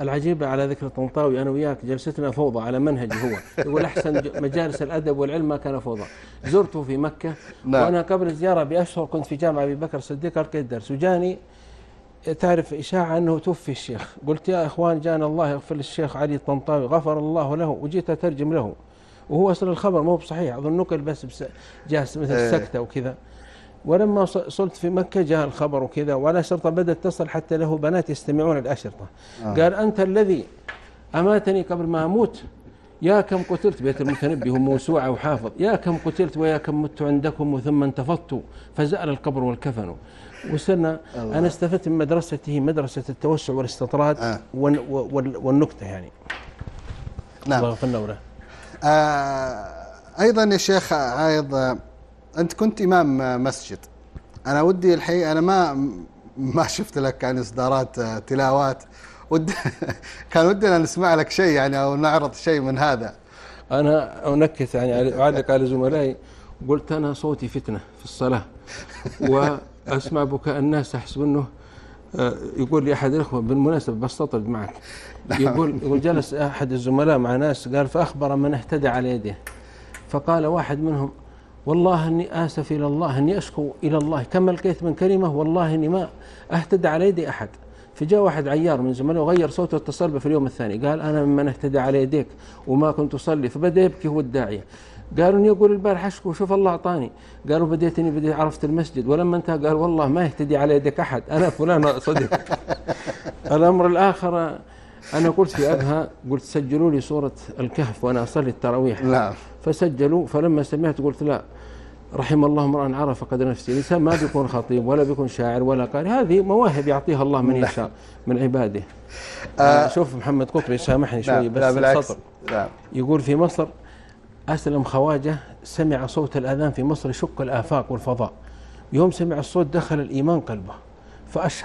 العجيب على ذكر الطنطاوي أنا وياك جلستنا فوضى على منهجه هو. يقول أحسن ج- مجالس الأدب والعلم ما كان فوضى. زرته في مكة نعم. وأنا قبل الزيارة بأشهر كنت في جامع أبي بكر الصديق القي الدرس وجاني تعرف إشاعة أنه توفي الشيخ. قلت يا إخوان جانا الله يغفر للشيخ علي الطنطاوي غفر الله له وجيت أترجم له. وهو أصل الخبر مو بصحيح. اظن نقل بس بس جاء مثل إيه. سكتة وكذا. ولما صرت في مكة جاء الخبر وكذا وعلى شرطة بدأت تصل حتى له بنات يستمعون الأشرطة. آه. قال أنت الذي أماتني قبل ما أموت يا كم قتلت؟ بيت المتنبي هم موسوعة وحافظ. يا كم قتلت ويا كم مت عندكم ثم انتفضت. فزأل القبر والكفن. الله. أنا استفدت من مدرسته مدرسة التوسع والاستطراد آه. والن- وال- والنكتة يعني. نعم. الله يغفر له آه أيضا يا شيخ عايض آه، أنت كنت إمام مسجد. أنا ودي الحقيقة أنا ما ما شفت لك يعني إصدارات آه، تلاوات. ود [LAUGHS] كان ودنا نسمع لك شيء يعني أو نعرض شيء من هذا. أنا أنكت يعني أعلق على زملائي. قلت أنا صوتي فتنة في الصلاة. وأسمع بكاء الناس أحسب أنه آه، يقول لي أحد الإخوة بالمناسبة بستطرد معك. يقول يقول جلس أحد الزملاء مع ناس قال فأخبر من اهتدى على يده. فقال واحد منهم والله أني آسف إلى الله أني أشكو إلى الله. كم لقيت من كلمة والله أني ما أهتدى على يدي أحد. فجاء واحد عيار من زملائه وغير صوته واتصل به في اليوم الثاني. قال أنا ممن اهتدى على يديك وما كنت أصلي فبدأ يبكي هو الداعية. قالوا إني يقول البارح أشكو شوف الله أعطاني. قالوا بديت اني بديت عرفت المسجد. ولما انتهى قال والله ما يهتدي على يدك أحد. أنا فلان صدق [LAUGHS] الأمر الآخر أنا قلت في أبها قلت سجلوا لي سورة الكهف وأنا أصلي التراويح. نعم. فسجلوا فلما سمعت قلت لا رحم الله امرأ عرف قدر نفسه الإنسان ما بيكون خطيب ولا بيكون شاعر ولا قارئ. هذه مواهب يعطيها الله من يشاء من عباده. آه شوف محمد قطبي سامحني شوي نعم لا بس بالعكس. السطر نعم. يقول في مصر أسلم خواجة سمع صوت الأذان في مصر يشق الآفاق والفضاء. يوم سمع الصوت دخل الإيمان قلبه.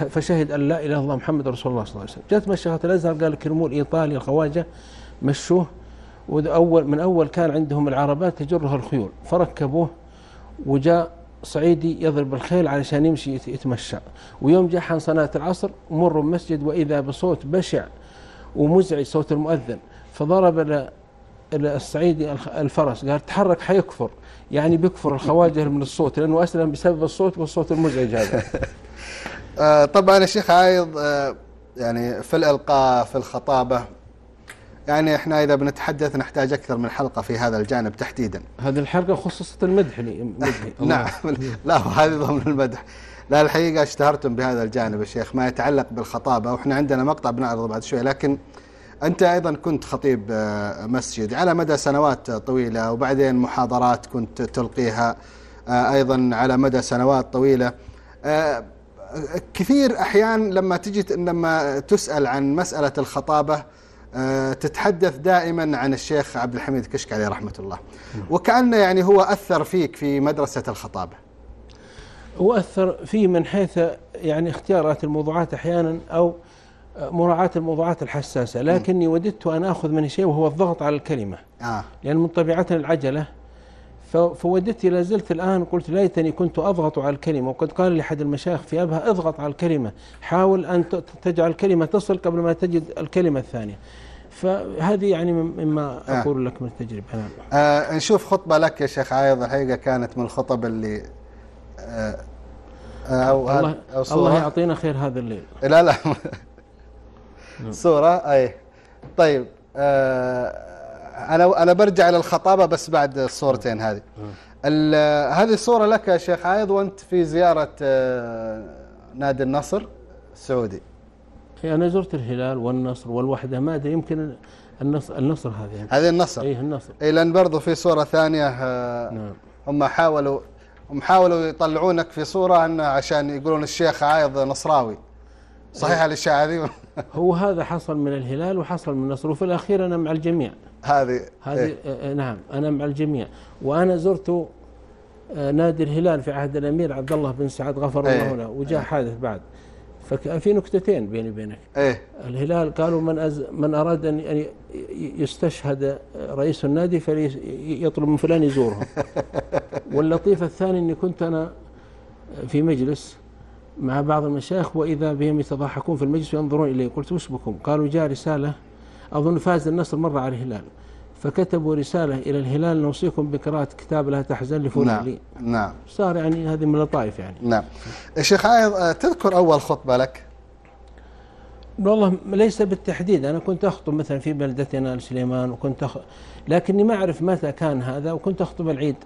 فشهد أن لا إله إلا الله محمد رسول الله صلى الله عليه وسلم. جت مشيخة الأزهر قال كرموا الإيطالي الخواجة مشوه وده أول من أول كان عندهم العربات تجرها الخيول. فركبوه وجاء صعيدي يضرب الخيل علشان يمشي يت- يتمشى. ويوم جاء حان صلاة العصر مروا بمسجد وإذا بصوت بشع ومزعج صوت المؤذن فضرب الصعيدي الفرس. قال تحرك حيكفر. يعني بيكفر الخواجة من الصوت لأنه أسلم بسبب الصوت والصوت المزعج هذا. [LAUGHS] آه طبعا يا شيخ عايض آه يعني في الإلقاء في الخطابة يعني إحنا إذا بنتحدث نحتاج أكثر من حلقة في هذا الجانب تحديدا. هذه الحلقة خصصت المدح لي مدحي [LAUGHS] نعم. لا وهذه ضمن المدح. لا الحقيقة اشتهرتم بهذا الجانب يا شيخ ما يتعلق بالخطابة وإحنا عندنا مقطع بنعرضه بعد شوي لكن أنت أيضا كنت خطيب آه، مسجد على مدى سنوات طويلة وبعدين محاضرات كنت تلقيها أيضا على مدى سنوات طويلة. آه، كثير أحيان لما تجي لما تسأل عن مسألة الخطابة آه، تتحدث دائما عن الشيخ عبد الحميد كشك عليه رحمة الله. وكأنه يعني هو أثر فيك في مدرسة الخطابة. وأثر فيه من حيث يعني اختيارات الموضوعات أحيانا أو مراعاة الموضوعات الحساسة. لكني وددت أن أخذ منه شيء وهو الضغط على الكلمة. آه. لأن من طبيعتنا العجلة فوددت لا زلت الآن قلت ليتني كنت أضغط على الكلمة وقد قال لي أحد المشايخ في أبها اضغط على الكلمة حاول أن تجعل الكلمة تصل قبل ما تجد الكلمة الثانية. فهذه يعني مم- مما آه. أقول لك من التجربة. نعم. آه نشوف خطبة لك يا شيخ عايض الحقيقة كانت من الخطب اللي آه آه أو, الله, أو الله صورة؟ يعطينا خير هذا الليل. لا لا. صورة؟ أي. طيب آه أنا أنا برجع للخطابة بس بعد الصورتين هذه. ال- هذه الصورة لك يا شيخ عايض وأنت في زيارة آه نادي النصر السعودي. أنا زرت الهلال والنصر والوحدة ما أدري يمكن النصر النصر هذه يعني. هذه النصر؟ أيه النصر. اي لأن برضو في صورة ثانية آه، نعم. هم حاولوا هم حاولوا يطلعونك في صورة انه عشان يقولون الشيخ عايض نصراوي. صحيح الاشاعه هذه؟ هو هذا حصل من الهلال وحصل من النصر وفي الأخير أنا مع الجميع. هذه هذه إيه. آه، نعم أنا مع الجميع. وأنا زرت آه، نادي الهلال في عهد الأمير عبد الله بن سعد غفر إيه. الله له وجاء حادث بعد. فكان في نكتتين بيني وبينك. إيه. الهلال قالوا من أز من أن ي- يستشهد رئيس النادي فليطلب من فلان يزورهم [LAUGHS] واللطيف الثاني أني كنت أنا في مجلس مع بعض المشايخ وإذا بهم يتضاحكون في المجلس وينظرون إلي قلت وش بكم؟ قالوا جاء رسالة أظن فاز النصر مرة على الهلال. فكتبوا رسالة إلى الهلال نوصيكم بقراءة كتاب لا تحزن لفلان نعم لي. نعم. صار يعني هذه من اللطائف يعني. نعم. الشيخ عايض آه، تذكر أول خطبة لك؟ والله ليس بالتحديد. أنا كنت أخطب مثلا في بلدتنا سليمان وكنت أخ... لكني ما أعرف متى كان هذا وكنت أخطب العيد.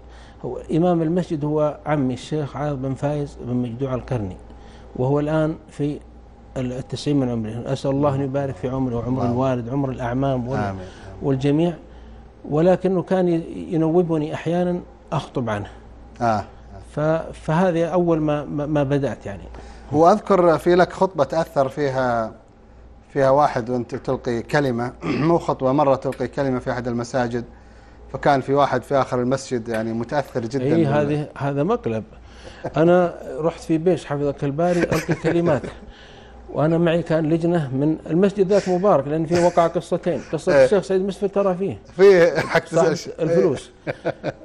هو إمام المسجد هو عمي الشيخ عايض بن فايز بن مجدوع القرني وهو الآن في التسعين من عمره. أسأل الله أن يبارك في عمره وعمر. الوالد وعمر الأعمام آمين والجميع. ولكنه كان ينوبني أحيانا أخطب عنه. آه. فهذه أول ما, ما بدأت يعني. وأذكر في لك خطبة تأثر فيها فيها واحد وأنت تلقي كلمة. [CLEARS THROAT] مو خطبة مرة تلقي كلمة في أحد المساجد. فكان في واحد في آخر المسجد يعني متأثر جدا اي هذه هذا مقلب. أنا رحت في بيش حفظك الباري ألقي كلمات وأنا معي كان لجنة من المسجد ذاك مبارك لأن فيه وقع قصتين. قصة إيه. الشيخ سيد مسفر ترى فيه. في حق الفلوس.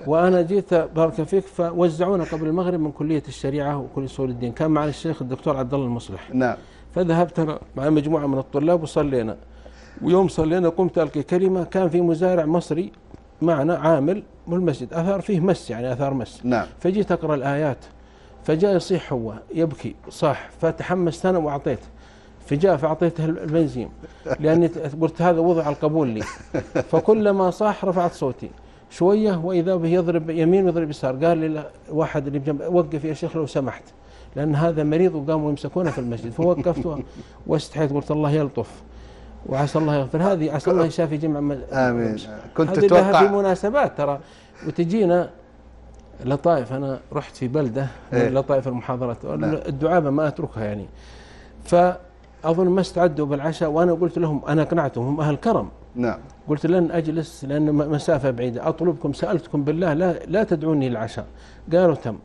وأنا جيت بارك فيك فوزعونا قبل المغرب من كلية الشريعة وكليه اصول الدين. كان معنا الشيخ الدكتور عبد الله المصلح. نعم. فذهبت أنا مع مجموعة من الطلاب وصلينا. ويوم صلينا قمت ألقي كلمة كان في مزارع مصري معنا عامل بالمسجد أثار فيه مس يعني أثار مس. نعم. فجيت أقرأ الآيات. فجاء يصيح هو يبكي صاح فتحمست أنا وأعطيت. فجاء فأعطيته البنزين لأني قلت هذا وضع القبول لي. فكلما صاح رفعت صوتي. شوية وإذا به يضرب يمين ويضرب يسار. قال لي واحد اللي بجنب وقف يا شيخ لو سمحت. لأن هذا مريض وقاموا يمسكونه في المسجد. فوقفت [LAUGHS] واستحيت قلت الله يلطف. وعسى الله يغفر. هذه عسى الله يشافي جميع آمين. كنت هذه لها في تتوقع مناسبات ترى. وتجينا لطائف أنا رحت في بلدة إيه. لطائف المحاضرات نعم. الدعابه ما أتركها يعني. فأظن ما استعدوا بالعشاء وأنا قلت لهم أنا أقنعتهم هم أهل كرم. نعم. قلت لن أجلس لأن مسافة بعيدة. أطلبكم سألتكم بالله لا لا تدعوني للعشاء. قالوا تم.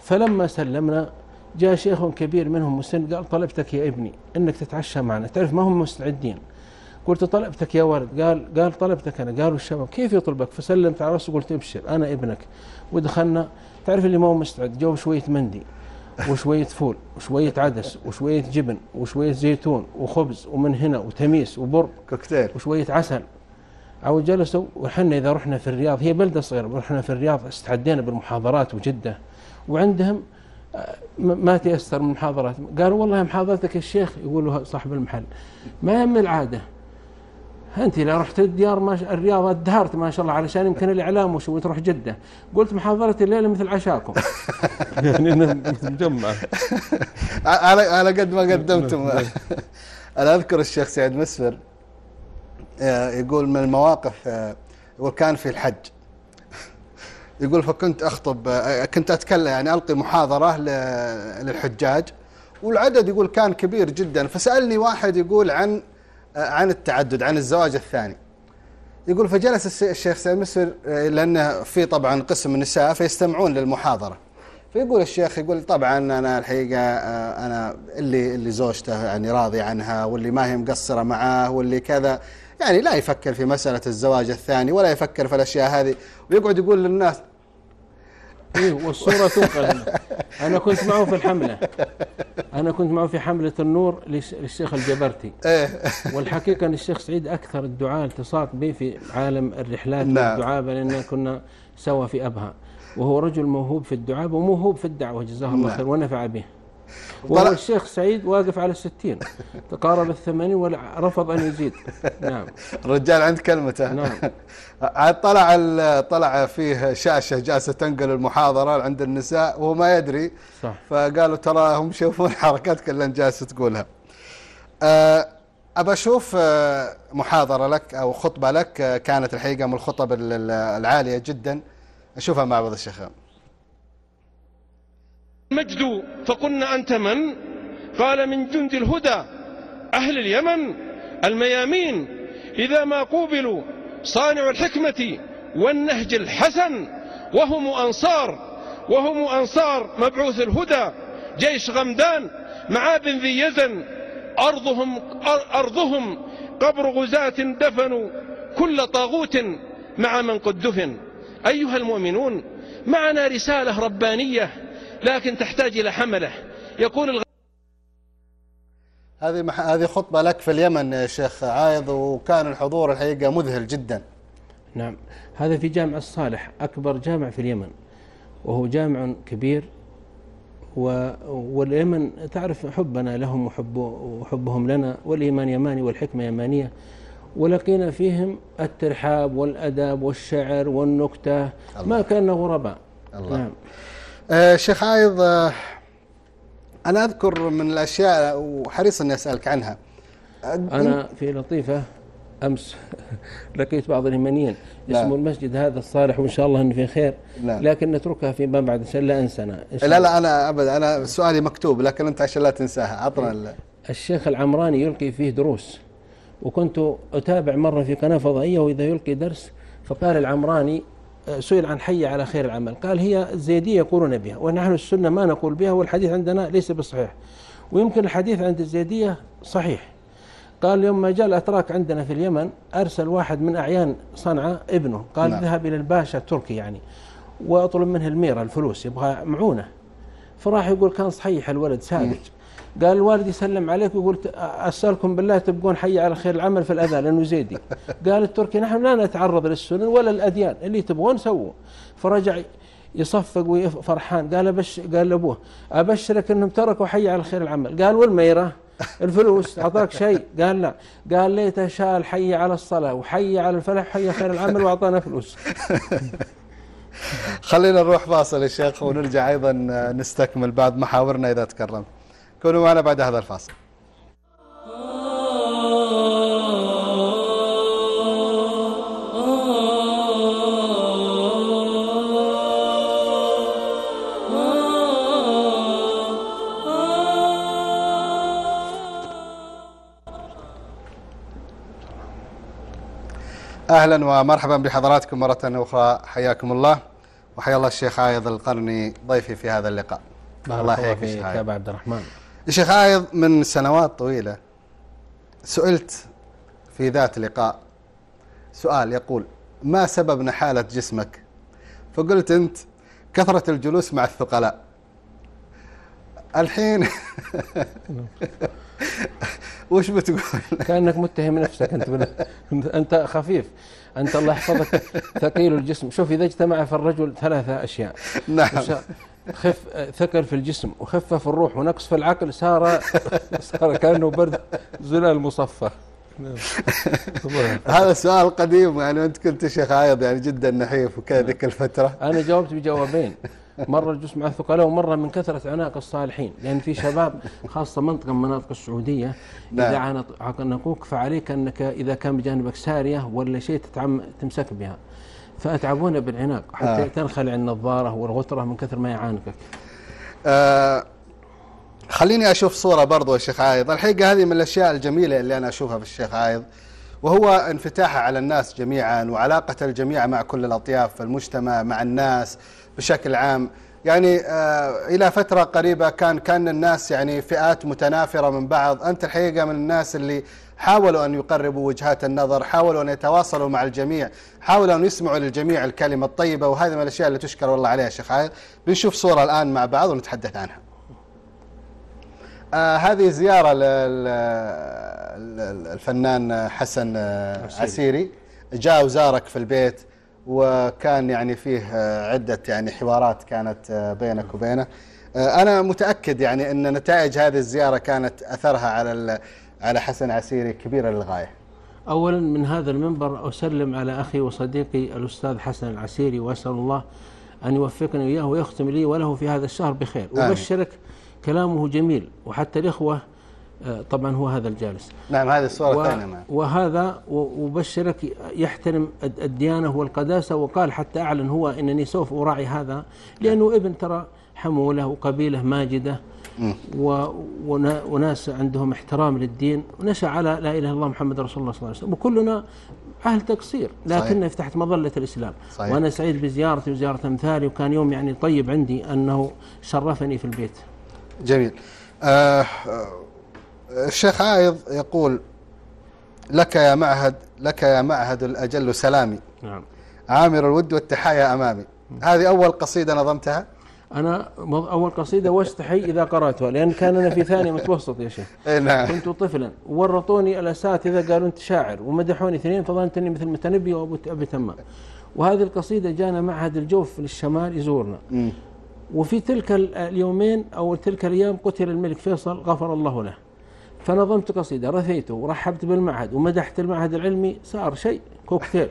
فلما سلمنا جاء شيخ كبير منهم مسن قال طلبتك يا ابني إنك تتعشى معنا. تعرف ما هم مستعدين. قلت طلبتك يا ولد قال قال طلبتك أنا. قالوا الشباب كيف يطلبك؟ فسلمت على راسه قلت ابشر أنا ابنك. ودخلنا. تعرف اللي ما هو مستعد؟ جو شوية مندي وشوية فول وشوية عدس وشوية جبن وشوية زيتون وخبز ومن هنا وتميس وبر كوكتيل. وشوية عسل. أو جلسوا وحنا إذا رحنا في الرياض هي بلدة صغيرة رحنا في الرياض استعدينا بالمحاضرات وجدة. وعندهم آه، ما تيسر من محاضرات قالوا والله محاضرتك الشيخ يقولوا صاحب المحل. ما من العادة؟ أنت لو رحت الديار ما ش... الرياض أدهرت ما شاء الله علشان يمكن الإعلام وشو تروح جدة. قلت محاضرتي الليلة مثل عشاكم. [LAUGHS] يعني مجمع [LAUGHS] على على قد ما قدمتم. [LAUGHS] أنا أذكر الشيخ سعيد مسفر آه، يقول من المواقف آه، يقول كان في الحج. يقول فكنت أخطب آه، كنت أتكلم يعني ألقي محاضرة للحجاج والعدد يقول كان كبير جدا. فسألني واحد يقول عن آه، عن التعدد عن الزواج الثاني. يقول فجلس الشيخ سعيد مسفر آه، لأنه في طبعا قسم النساء فيستمعون للمحاضرة. فيقول الشيخ يقول طبعا أنا الحقيقة آه، أنا اللي اللي زوجته يعني راضي عنها واللي ما هي مقصرة معاه واللي كذا. يعني لا يفكر في مسألة الزواج الثاني ولا يفكر في الأشياء هذه. ويقعد يقول للناس إيه والصورة تنقل أنا كنت معه في الحملة. أنا كنت معه في حملة النور للش- للشيخ الجبرتي. إيه. والحقيقة أن الشيخ سعيد أكثر الدعاء التصاق بي في عالم الرحلات نعم. والدعابة لأن كنا سوا في أبها. وهو رجل موهوب في الدعابة وموهوب في الدعوة. جزاه الله نعم. خير. ونفع به. وهو الشيخ سعيد واقف على الستين. تقارب الثمانين ورفض أن يزيد. نعم. الرجال عند كلمته نعم. [LAUGHS] عاد طلع طلع فيه شاشة جالسة تنقل المحاضرة عند النساء وهو ما يدري. صح. فقالوا ترى هم يشوفون [LAUGHS] حركاتك اللي انت جالس تقولها. أه أبى أشوف آه، محاضرة لك أو خطبة لك. آه، كانت الحقيقة من الخطب ال- ال- العالية جدا. أشوفها مع بعض الشيخ المجد فقلنا أنت من؟ قال من جند الهدى أهل اليمن الميامين. إذا ما قوبلوا صانع الحكمة والنهج الحسن وهم أنصار وهم أنصار مبعوث الهدى جيش غمدان مع بن ذي يزن أرضهم, أر- أرضهم قبر غزاة دفنوا كل طاغوت مع من قد دفن. أيها المؤمنون معنا رسالة ربانية لكن تحتاج إلى حملة. يكون الغ... هذه مح- هذه خطبة لك في اليمن يا شيخ عايض وكان الحضور الحقيقة مذهل جدا. نعم. هذا في جامع الصالح أكبر جامع في اليمن وهو جامع كبير و... واليمن تعرف حبنا لهم وحب... وحبهم لنا والإيمان يماني والحكمة يمانية ولقينا فيهم الترحاب والأدب والشعر والنكتة ما كان غرباء. الله. نعم. آه شيخ عايض آه أنا أذكر من الأشياء وحريص أني أسألك عنها آه، أنا في لطيفة أمس [LAUGHS] لقيت بعض اليمنيين نعم. اسمه المسجد هذا الصالح وإن شاء الله أنه في خير نعم. لكن نتركها فيما بعد عشان لا شاء لا الله. لا أنا أبدا أنا سؤالي مكتوب لكن أنت عشان لا تنساها عطنا ال- الشيخ العمراني يلقي فيه دروس وكنت أتابع مرة في قناة فضائية وإذا يلقي درس فقال العمراني سئل عن حي على خير العمل. قال هي الزيدية يقولون بها ونحن السنة ما نقول بها والحديث عندنا ليس بصحيح. ويمكن الحديث عند الزيدية صحيح. قال يوم ما جاء الأتراك عندنا في اليمن أرسل واحد من أعيان صنعاء ابنه قال نعم. ذهب إلى الباشا التركي يعني وأطلب منه الميرة الفلوس يبغى معونة. فراح يقول كان صحيح الولد ساذج قال الوالد يسلم عليك ويقول أسألكم بالله تبقون حي على خير العمل في الاذان لأنه زيدي. [LAUGHS] قال التركي نحن لا نتعرض للسنن ولا الأديان اللي تبغون سووا فرجع يصفق وفرحان قال أبش قال لأبوه أبشرك إنهم تركوا حي على خير العمل. قال والميرة؟ [LAUGHS] الفلوس؟ أعطاك شيء؟ قال لا. قال ليته شال حي على الصلاة وحي على الفلاح وحي خير العمل وأعطانا فلوس. [LAUGHS] خلينا نروح فاصل يا شيخ ونرجع أيضا نستكمل بعد محاورنا إذا تكرمت. كونوا معنا بعد هذا الفاصل. أهلا ومرحبا بحضراتكم مرة أخرى. حياكم الله. وحيا الله الشيخ عايض القرني ضيفي في هذا اللقاء. الله يحييك. يا ابو عبد الرحمن. يا شيخ عايض من سنوات طويلة سئلت في ذات لقاء سؤال يقول ما سبب نحاله جسمك؟ فقلت أنت كثرة الجلوس مع الثقلاء. الحين [LAUGHS] وش بتقول؟ كأنك متهم نفسك أنت بال- أنت خفيف. أنت الله يحفظك ثقيل الجسم. شوف إذا اجتمع في الرجل ثلاثة أشياء. نعم. خف ثقل في الجسم وخفه في الروح ونقص في العقل صار صار كأنه برد زلال مصفى نعم. هذا سؤال قديم يعني أنت كنت شيخ عايض يعني جدا نحيف وكذا ذيك الفترة. أنا جاوبت بجوابين. مرة الجسم مع الثقلاء ومرة من كثرة عناق الصالحين. لأن في شباب خاصة منطقة من مناطق السعودية نعم. إذا عانق- عانقوك فعليك أنك إذا كان بجانبك سارية ولا شيء تتعم تمسك بها. فأتعبون بالعناق حتى آه. تنخلع النظارة والغتره من كثر ما يعانقك. آه خليني أشوف صورة برضو يا شيخ عايض. الحقيقة هذه من الأشياء الجميلة اللي أنا أشوفها في الشيخ عايض وهو انفتاحه على الناس جميعا وعلاقة الجميع مع كل الأطياف في المجتمع مع الناس بشكل عام. يعني آه إلى فترة قريبة كان كان الناس يعني فئات متنافرة من بعض. أنت الحقيقة من الناس اللي حاولوا أن يقربوا وجهات النظر حاولوا أن يتواصلوا مع الجميع حاولوا أن يسمعوا للجميع الكلمة الطيبة وهذه من الأشياء اللي تشكر والله عليها شيخ عايض بنشوف صورة الآن مع بعض ونتحدث عنها. آه هذه زيارة للفنان حسن آه، عسيري. جاء وزارك في البيت وكان يعني فيه آه، عدة يعني حوارات كانت آه، بينك وبينه. أنا متأكد يعني أن نتائج هذه الزيارة كانت أثرها على ال- على حسن عسيري كبيرة للغاية. اولا من هذا المنبر أسلم على أخي وصديقي الأستاذ حسن العسيري وأسأل الله أن يوفقني وإياه ويختم لي وله في هذا الشهر بخير. وبشرك كلامه جميل وحتى الإخوة آه، طبعا هو هذا الجالس. نعم هذه الصورة و- الثانية وهذا وبشرك يحترم الد- الديانة والقداسة وقال حتى أعلن هو أنني سوف أراعي هذا لأنه ابن ترى حمولة وقبيلة ماجدة وناس عندهم احترام للدين ونشأ على لا إله إلا الله محمد رسول الله صلى الله عليه وسلم. وكلنا أهل تقصير لكنه تحت مظلة الإسلام. صحيح. وأنا سعيد بزيارتي وزيارة أمثالي وكان يوم يعني طيب عندي أنه شرفني في البيت. جميل. آه آه، الشيخ عايض يقول لك يا معهد لك يا معهد الأجل سلامي. نعم. عامر الود والتحايا أمامي. هذه أول قصيدة نظمتها. أنا أول قصيدة واستحي إذا قرأتها لأن كان أنا في ثاني متوسط يا شيخ. إيه نعم. كنت طفلا. ورطوني الاساتذه قالوا أنت شاعر ومدحوني اثنين فظنت إني مثل متنبي وأبو أبي تمام. وهذه القصيدة جانا معهد الجوف للشمال يزورنا. وفي تلك ال- اليومين أو تلك الأيام قتل الملك فيصل غفر الله له. فنظمت قصيدة رثيته ورحبت بالمعهد ومدحت المعهد العلمي صار شيء كوكتيل.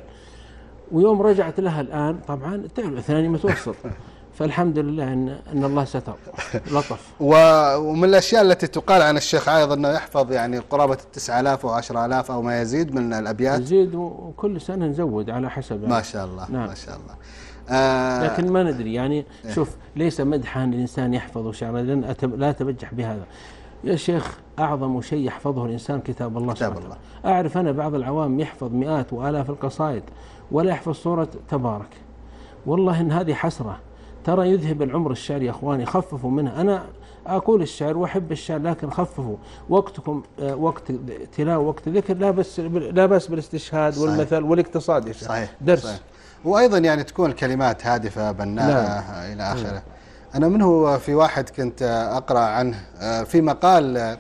ويوم رجعت لها الآن طبعا تعرف ثاني متوسط. [LAUGHS] فالحمد لله ان إن الله ستر. [LAUGHS] لطف. ومن الأشياء التي تقال عن الشيخ عايض إنه يحفظ يعني قرابه التسعة آلاف أو عشرة آلاف أو ما يزيد من الأبيات. نزيد وكل سنة نزود على حسب. ما شاء الله نعم. ما شاء الله. آه لكن ما ندري يعني إيه. شوف ليس مدحا الإنسان يحفظ شعرا لن لا أتبجح بهذا. يا شيخ أعظم شيء يحفظه الإنسان كتاب الله كتاب وتعالى. أعرف أنا بعض العوام يحفظ مئات وآلاف القصائد ولا يحفظ سورة تبارك. والله إن هذه حسرة. ترى يذهب العمر الشعر يا اخواني خففوا منه أنا أقول الشعر وأحب الشعر لكن خففوا. وقتكم آه، وقت تلاوة وقت ذكر لا بس لا باس بالاستشهاد صحيح. والمثل والاقتصاد يا شيخ. صحيح درس. صحيح. وأيضا يعني تكون الكلمات هادفة بناءة إلى آخره. أنا منه في واحد كنت أقرأ عنه آه، في مقال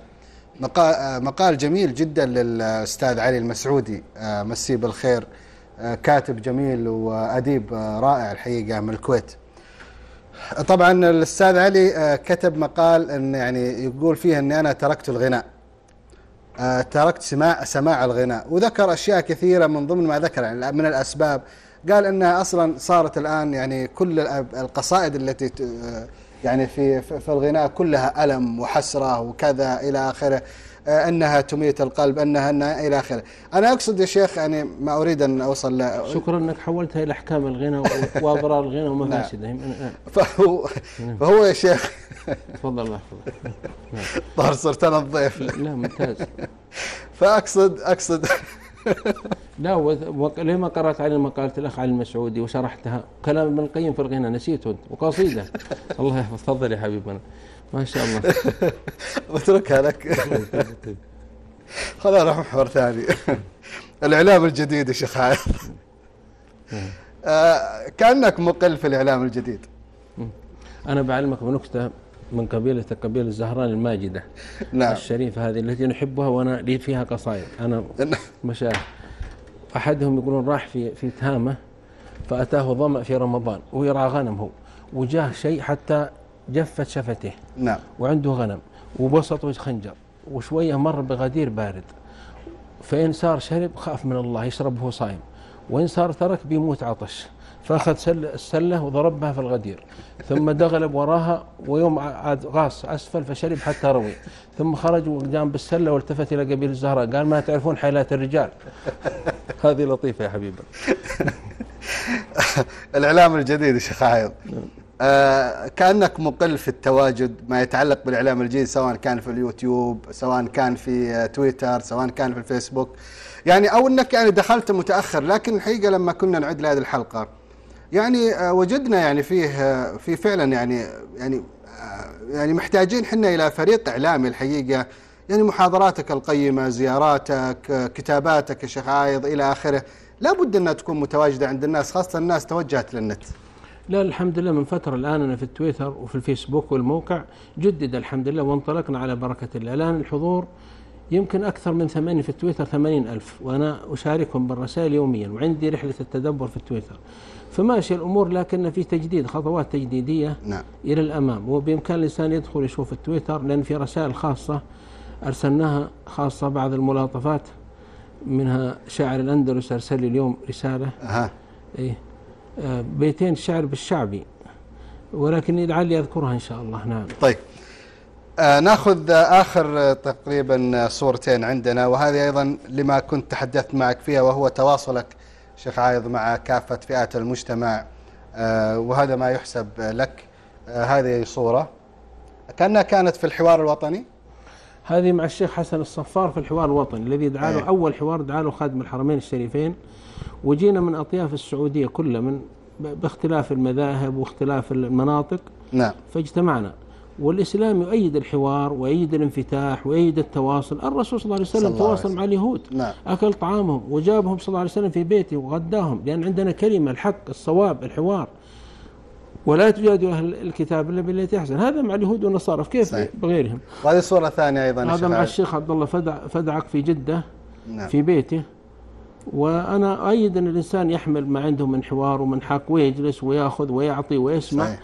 مقال مقال جميل جدا للأستاذ علي المسعودي آه، مسيه بالخير آه، كاتب جميل وأديب آه، رائع الحقيقة من الكويت. طبعا الأستاذ علي آه، كتب مقال إن يعني يقول فيه إني أنا تركت الغناء. آه، تركت سماع سماع الغناء. وذكر أشياء كثيرة من ضمن ما ذكر يعني من الأسباب. قال إنها أصلا صارت الآن يعني كل القصائد التي آه، يعني في في الغناء كلها ألم وحسرة وكذا إلى آخره. آه، أنها تميت القلب أنها انها إلى آخره. أنا أقصد يا شيخ يعني ما أريد أن أوصل ل- شكرا أنك حولتها إلى أحكام الغنى و- وأضرار الغنى [LAUGHS] ومفاسده نعم. فهو فهو يا شيخ. تفضل الله يحفظك. ظهر صرت أنا الضيف. لا ممتاز. فاقصد أقصد لا و- وق- ليه ما قرأت علي مقالة الأخ علي المسعودي وشرحتها؟ كلام ابن القيم في الغنى نسيته أنت وقصيدة. [LAUGHS] الله يحفظ تفضل يا حبيبنا. ما شاء الله. [LAUGHS] بتركها لك خلينا نروح محور ثاني. [LAUGHS] الإعلام الجديد يا شيخ عايض [LAUGHS] آه كأنك مقل في الإعلام الجديد. أنا بعلمك بنكتة من قبيلة قبيله الزهران الماجدة. نعم. الشريفه هذه التي نحبها وأنا لي فيها قصائد. أنا مشايخ أحدهم يقولون راح في في تهامة فأتاه ظمأ في رمضان ويرعى غنم هو. وجاه شيء حتى جفت شفته نعم. وعنده غنم وبسط خنجر وشوية مر بغدير بارد. فإن صار شرب خاف من الله يشرب وهو صايم وإن صار ترك بيموت عطش. فأخذ سل السلة وضربها في الغدير. ثم دغلب وراها ويوم عاد غاص أسفل فشرب حتى روي. ثم خرج وقام بالسلة والتفت إلى قبيل الزهراء. قال ما تعرفون حيلات الرجال. [LAUGHS] هذه لطيفة يا حبيبي. [LAUGHS] الإعلام الجديد يا شيخ عايض. آه كأنك مقل في التواجد ما يتعلق بالإعلام الجديد سواء كان في اليوتيوب سواء كان في آه، تويتر سواء كان في الفيسبوك. يعني أو إنك يعني دخلت متأخر لكن الحقيقة لما كنا نعد لهذه الحلقة يعني آه، وجدنا يعني فيه في فعلا يعني يعني يعني محتاجين حنا إلى فريق إعلامي الحقيقة. يعني محاضراتك القيمة زياراتك كتاباتك يا شيخ عايض إلى آخره. لابد أنها تكون متواجدة عند الناس خاصة الناس توجهت للنت. لا الحمد لله من فترة الآن أنا في التويتر وفي الفيسبوك والموقع جدد الحمد لله وانطلقنا على بركة الله. الآن الحضور يمكن أكثر من ثمانين في التويتر ثمانين ألف وأنا أشاركهم بالرسائل يوميا وعندي رحلة التدبر في التويتر. فماشي الأمور لكن في تجديد خطوات تجديدية نعم. إلى الأمام. وبإمكان الإنسان يدخل يشوف التويتر لأن في رسائل خاصة أرسلناها خاصة بعض الملاطفات منها شاعر الأندلس أرسل لي اليوم رسالة. ها. إيه. بيتين شعر بالشعبي ولكن لعلي أذكرها إن شاء الله. نعم. طيب. آه ناخذ آخر آه، تقريبا صورتين عندنا وهذه أيضا لما كنت تحدثت معك فيها وهو تواصلك شيخ عايض مع كافة فئات المجتمع. آه وهذا ما يحسب لك. آه هذه صورة. كأنها كانت في الحوار الوطني؟ هذه مع الشيخ حسن الصفار في الحوار الوطني الذي دعا له إيه. أول حوار دعا له خادم الحرمين الشريفين. وجينا من أطياف السعودية كلها من باختلاف المذاهب واختلاف المناطق نعم. فاجتمعنا. والإسلام يؤيد الحوار ويؤيد الانفتاح ويؤيد التواصل. الرسول صلى الله عليه وسلم تواصل. مع اليهود. نعم. أكل طعامهم وجابهم صلى الله عليه وسلم في بيته وغداهم لأن عندنا كلمة الحق الصواب الحوار. ولا تجادل أهل الكتاب إلا بالتي أحسن هذا مع اليهود والنصارى. كيف صحيح. بغيرهم؟ وهذه صورة ثانية أيضا يا هذا مع. الشيخ عبد الله فدع فدعك في جدة نعم. في بيته. وأنا أيد أن الإنسان يحمل ما عنده من حوار ومن حق ويجلس ويأخذ ويعطي ويسمع. صحيح.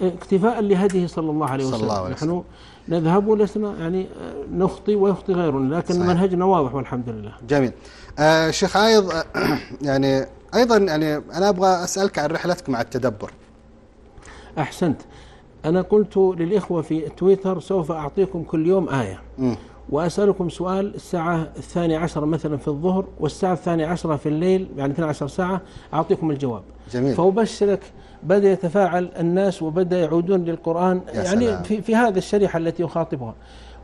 اكتفاء لهديه صلى الله عليه صلى وسلم الله عليه نحن نذهب ولسنا يعني نخطي ويخطي غيرنا لكن صحيح. منهجنا واضح والحمد لله. جميل. آه شيخ عايض آه، [CLEARS THROAT] يعني أيضا يعني أنا أبغى أسألك عن رحلتك مع التدبر. أحسنت. أنا قلت للإخوة في تويتر سوف أعطيكم كل يوم آية. مم. وأسألكم سؤال الساعة الثانية عشرة مثلا في الظهر والساعة الثانية عشرة في الليل يعني 12 ساعة أعطيكم الجواب. جميل. فأبشرك بدأ يتفاعل الناس وبدأ يعودون للقرآن يعني سلام. في, في هذه الشريحة التي يخاطبها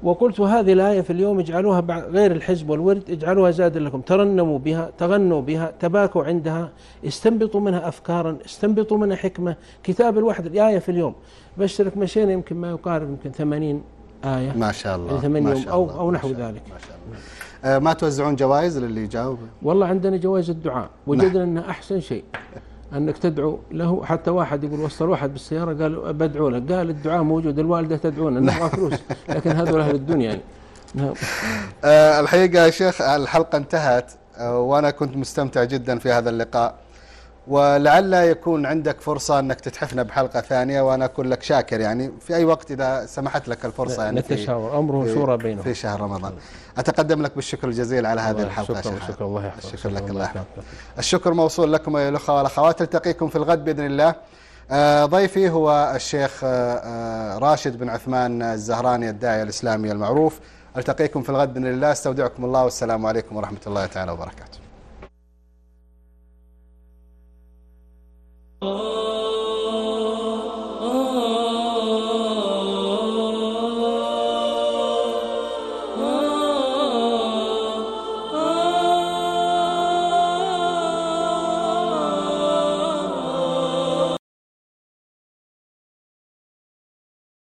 وقلت هذه الآية في اليوم اجعلوها غير الحزب والورد اجعلوها زادا لكم. ترنموا بها تغنوا بها تباكوا عندها استنبطوا منها أفكارا استنبطوا منها حكمة. كتاب الوحد آية في اليوم. بشرك مشينا يمكن ما يقارب يمكن 80 آية. ما شاء الله ثمان ما يوم أو, الله، أو ما نحو ذلك. ما شاء الله. آه، ما توزعون جوائز للي يجاوب والله عندنا جوائز الدعاء. وجدنا أنه أحسن شيء أنك تدعو له. حتى واحد يقول وصل واحد بالسيارة قال بدعو لك قال الدعاء موجود الوالدة تدعونا نبغى فلوس لكن هذول أهل الدنيا يعني. نعم. آه، الحقيقة يا شيخ الحلقة انتهت آه، وأنا كنت مستمتع جدا في هذا اللقاء. ولعل يكون عندك فرصة أنك تتحفنا بحلقة ثانية وأنا أكون لك شاكر يعني. في أي وقت إذا سمحت لك الفرصة يعني نتشاور. أمره شورى بينهم. في شهر رمضان. أتقدم لك بالشكر الجزيل على هذه الله الحلقة شكرا شكرا. الله يحفظك. الشكر لك الله يحفظك. الشكر موصول لكم أيها الأخوة والأخوات التقيكم في الغد بإذن الله. آه، ضيفي هو الشيخ آه، آه، راشد بن عثمان الزهراني الداعية الإسلامي المعروف. ألتقيكم في الغد بإذن الله. أستودعكم الله والسلام عليكم ورحمة الله تعالى وبركاته. Oh.